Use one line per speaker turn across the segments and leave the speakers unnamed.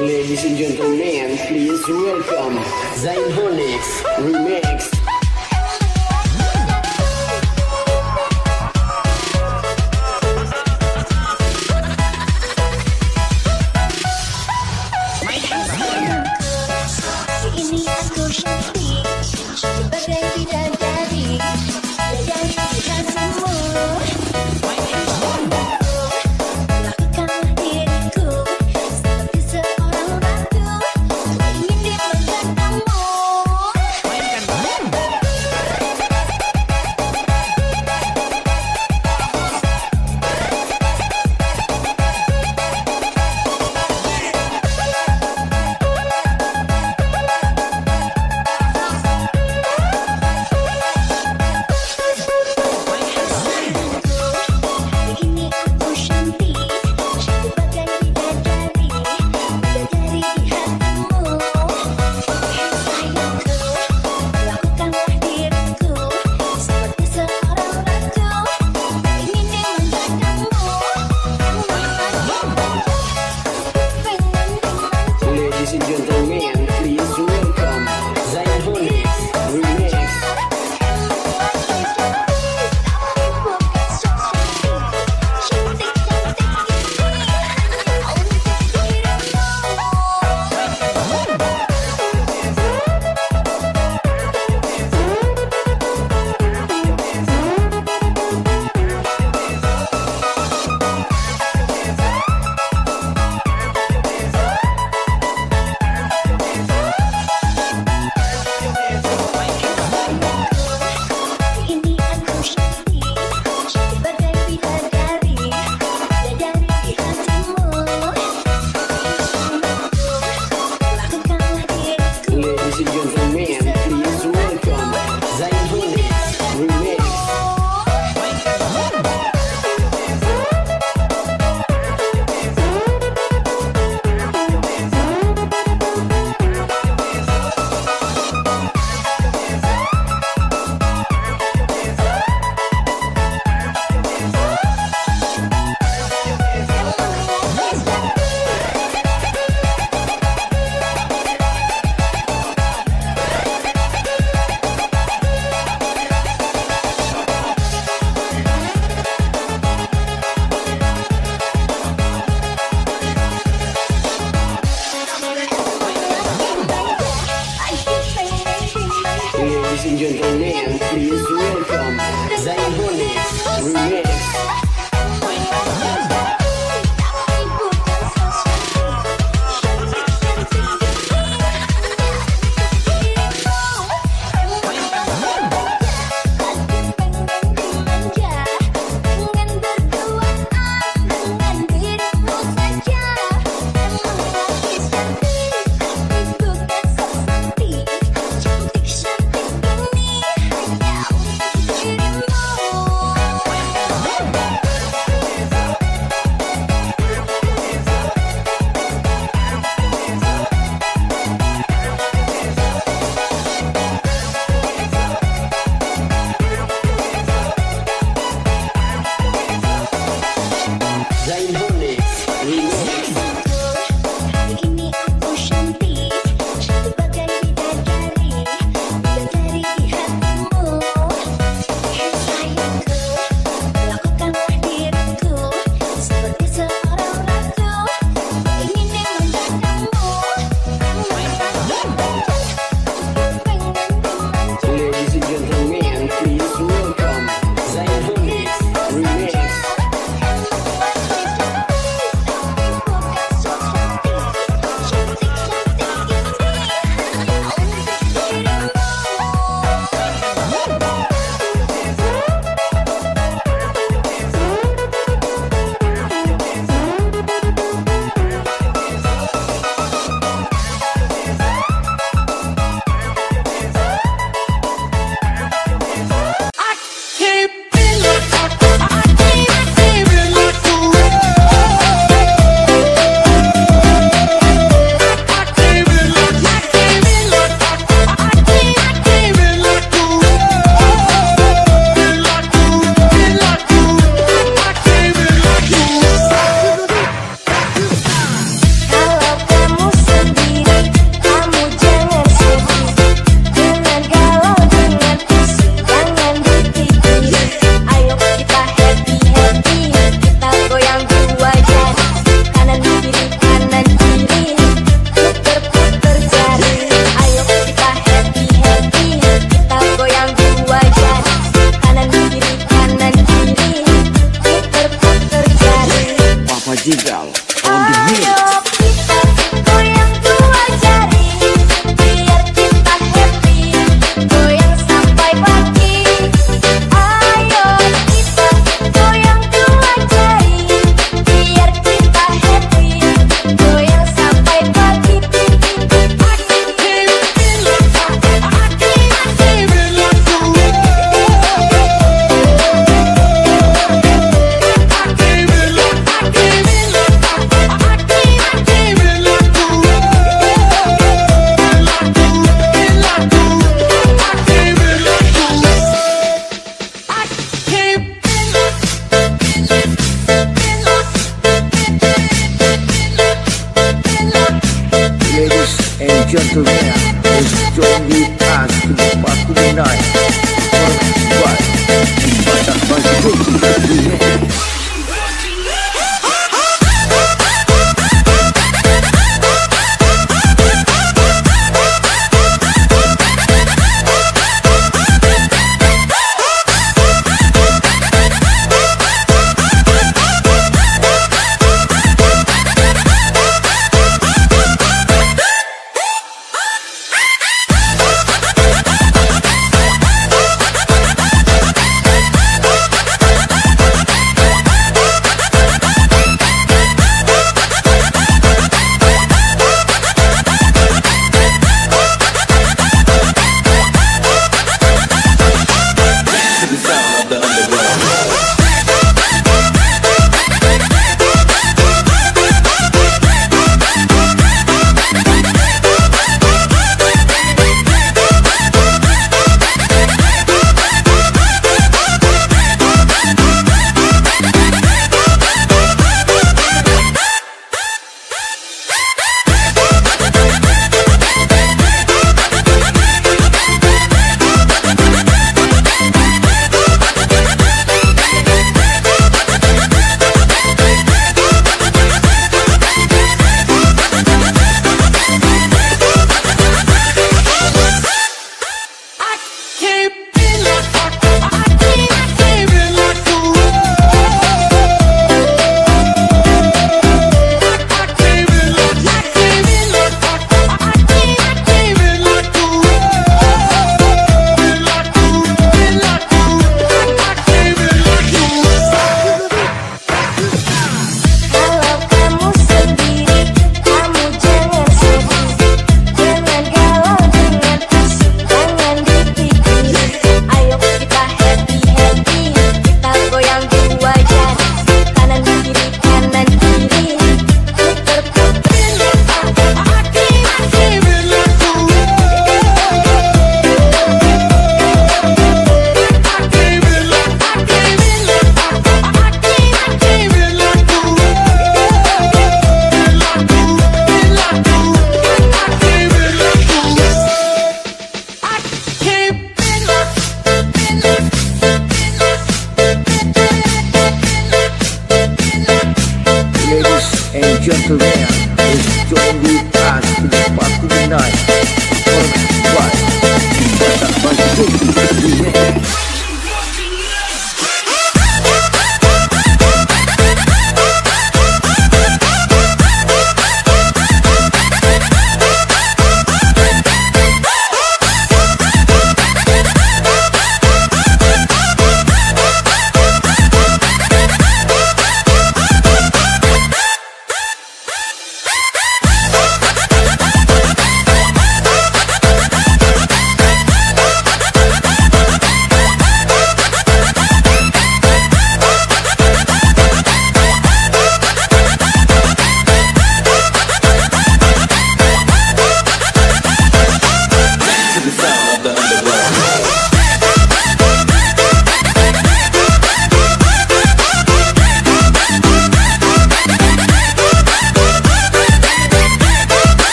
Ladies and gentlemen, please welcome Zain Honix Remix.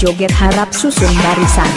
Joget harap susun barisan.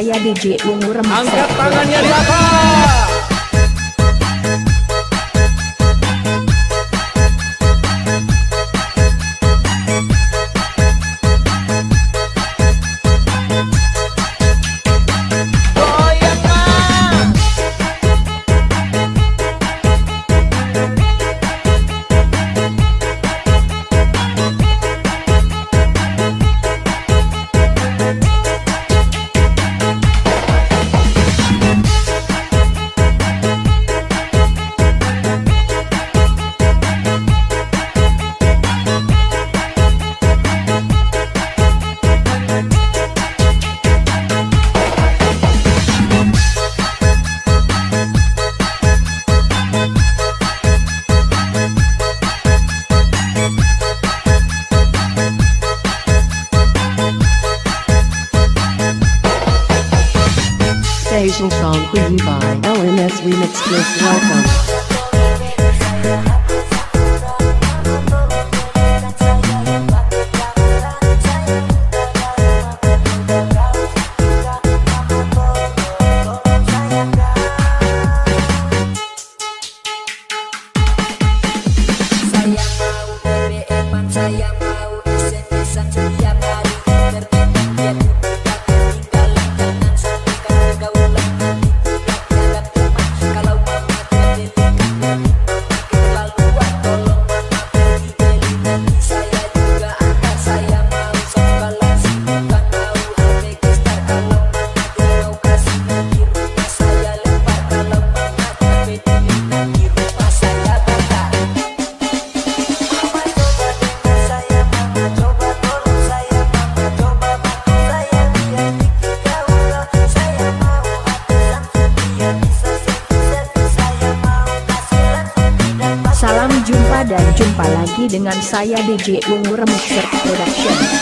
saya DJ Ungu Remix.
Angkat tangannya di atas.
dengan saya DJ Ungu Remixer Production.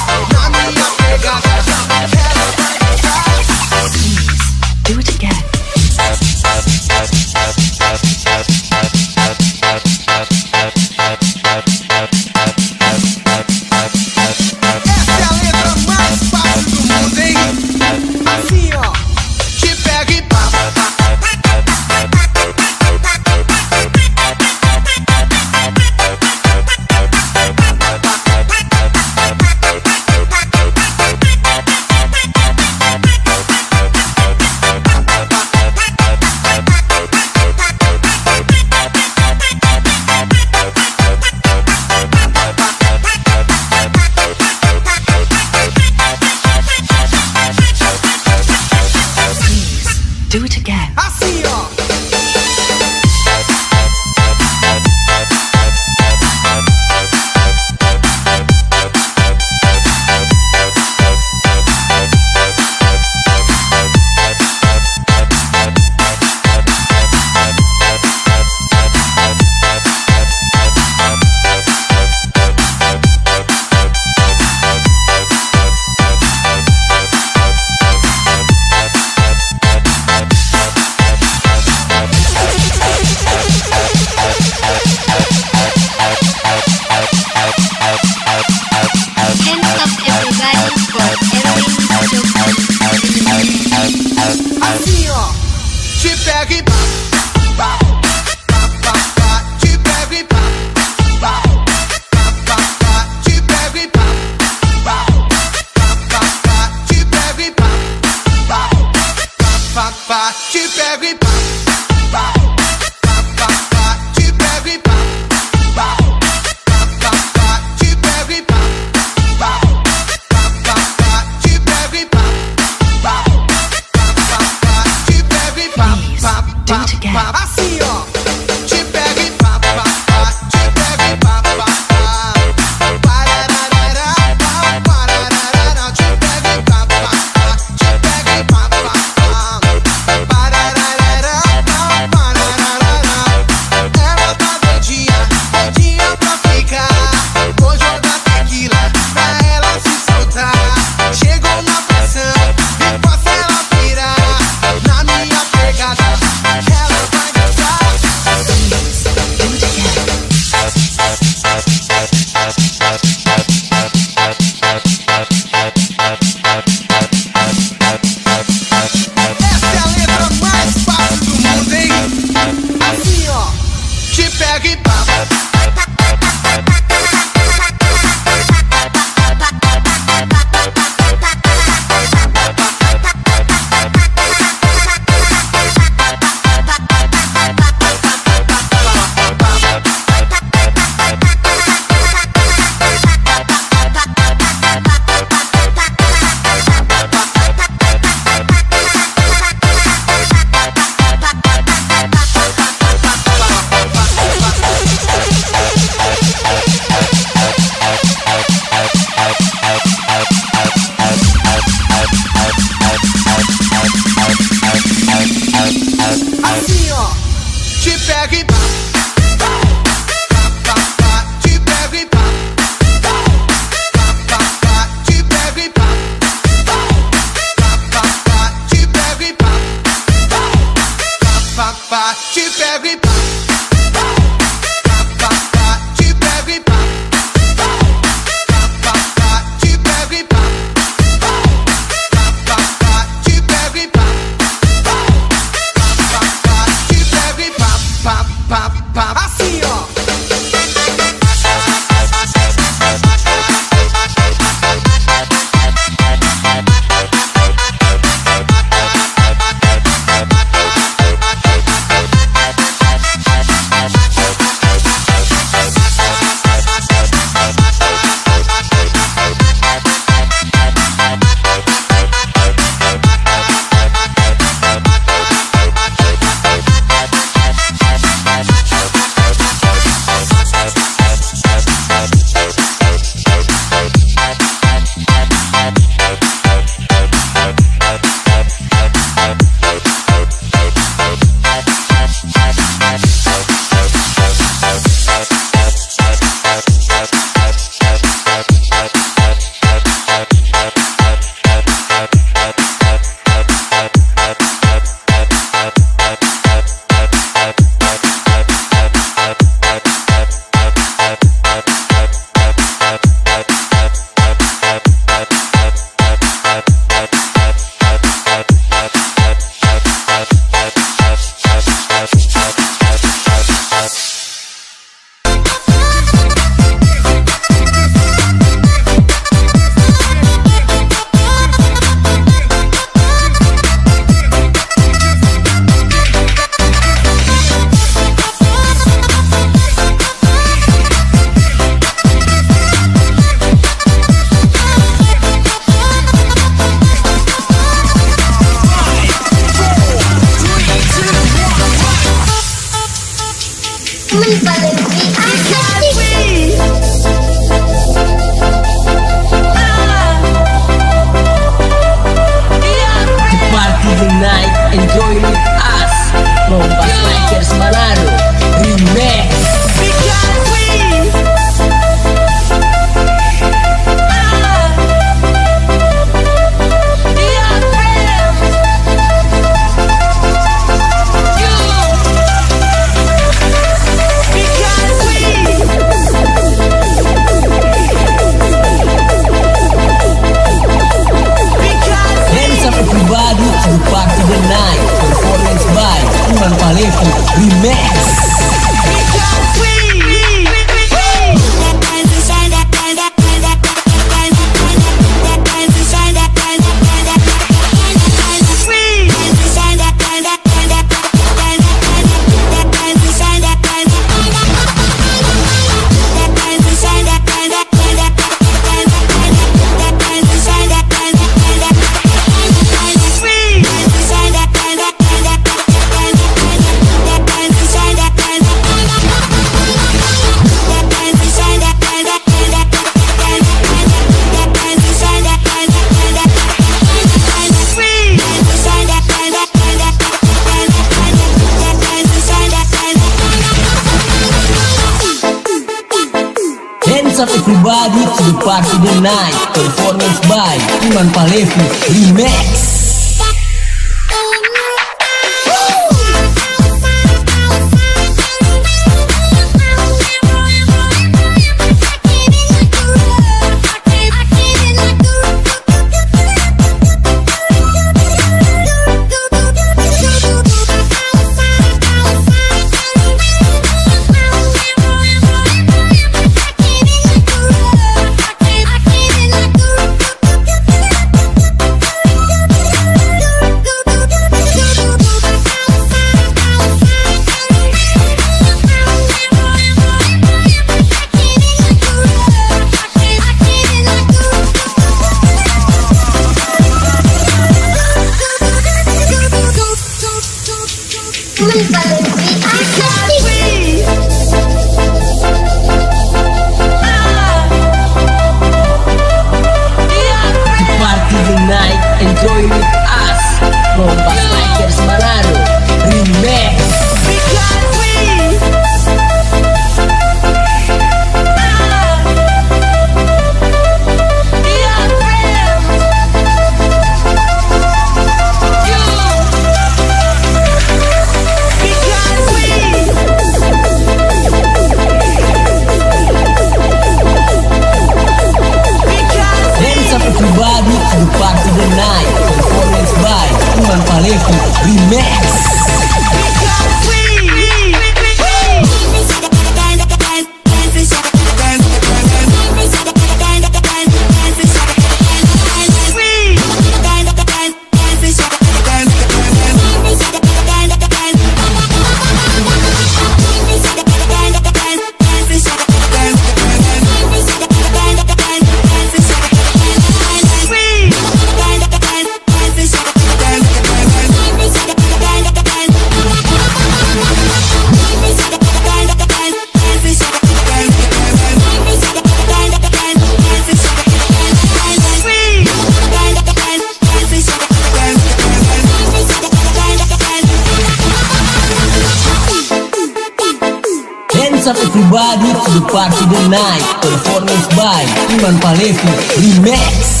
do Parque do Night, Performance by Iman Paleto Remix.